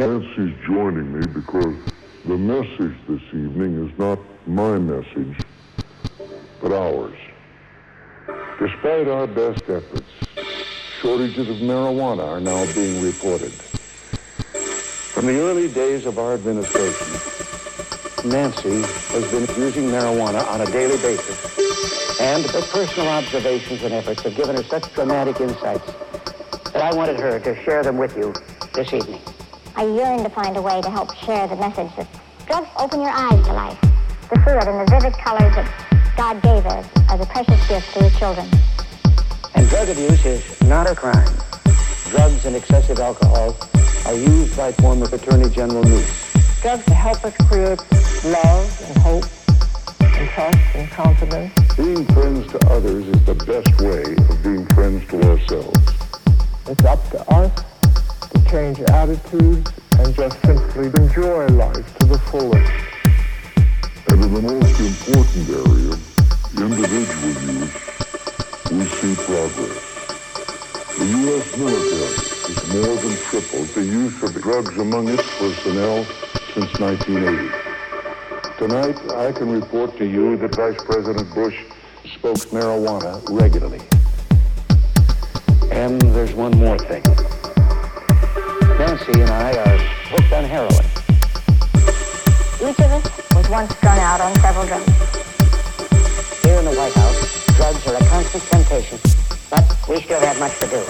Nancy's joining me because the message this evening is not my message, but ours. Despite our best efforts, shortages of marijuana are now being reported. From the early days of our administration, Nancy has been using marijuana on a daily basis. And her personal observations and efforts have given her such dramatic insights that I wanted her to share them with you this evening. I yearn to find a way to help share the message that drugs open your eyes to life, to see it in the vivid colors that God gave us as a precious gift to his children. And drug abuse is not a crime. Drugs and excessive alcohol are used by former Attorney General Meese. Drugs help us create love and hope and trust and confidence. Being friends to others is the best way of being friends to ourselves. It's up to us to change attitudes and just simply enjoy life to the fullest. And in the most important area, individual use, we see progress. The U.S. military has more than tripled the use of drugs among its personnel since 1980. Tonight, I can report to you that Vice President Bush smokes marijuana regularly. And there's one more thing. Nancy and I are hooked on heroin. Each of us was once strung out on several drugs. Here in the White House, drugs are a constant temptation, but we still have much to do.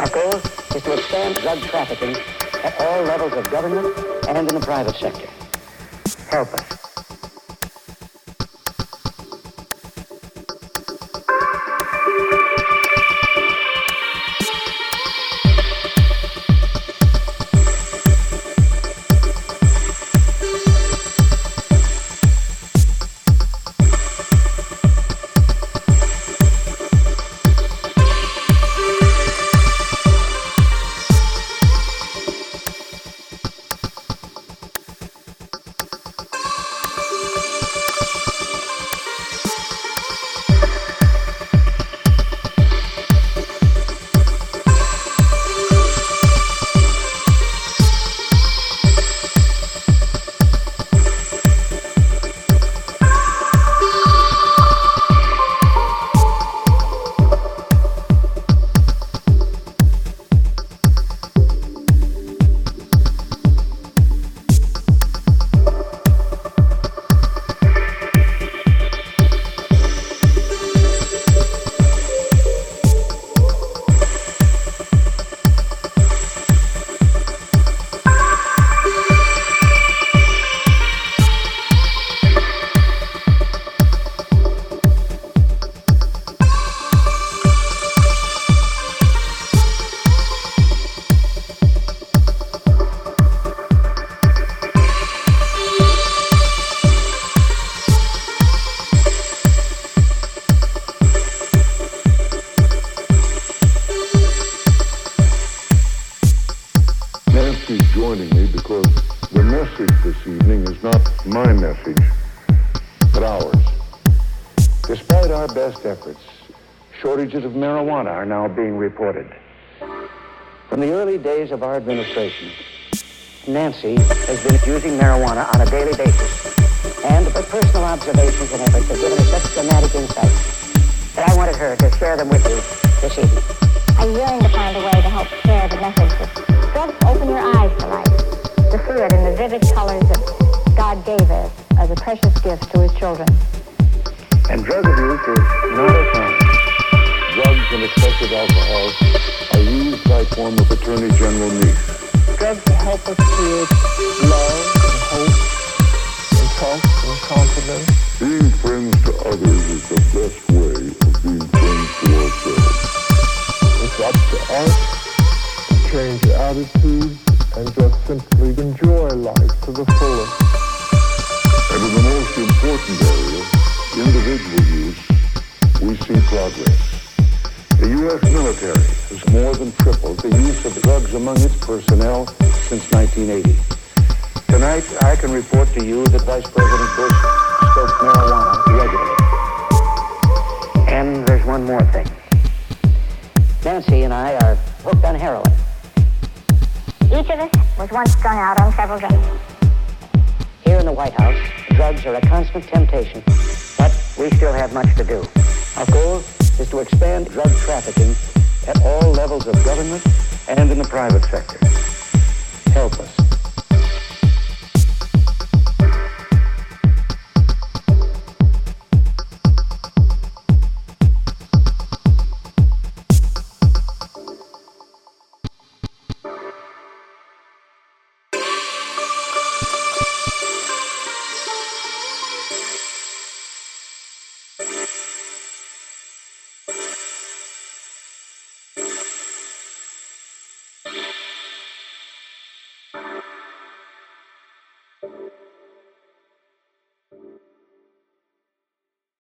Our goal is to expand drug trafficking at all levels of government and in the private sector. Help us. Because the message this evening is not my message, but ours. Despite our best efforts, shortages of marijuana are now being reported. From the early days of our administration, Nancy has been using marijuana on a daily basis. And her personal observations and efforts have given her such dramatic insights that I wanted her to share them with you this evening. I yearn to find a way to help share the message gave us as a precious gift to his children. And drug abuse is not a crime. Drugs and excessive alcohol are used by former Attorney General Meese. Drugs help us create love and hope and trust and confidence. Being friends to others is the best way of being friends to ourselves. It's up to us to change attitudes and just simply enjoy life to the fullest. And in the most important area, individual use, we see progress. The U.S. military has more than tripled the use of drugs among its personnel since 1980. Tonight, I can report to you that Vice President Bush smokes marijuana regularly. And there's one more thing. Nancy and I are hooked on heroin. Each Each of us was once strung out on several drugs. Here in the White House, drugs are a constant temptation, but we still have much to do. Our goal is to expand drug trafficking at all levels of government and in the private sector. Help us.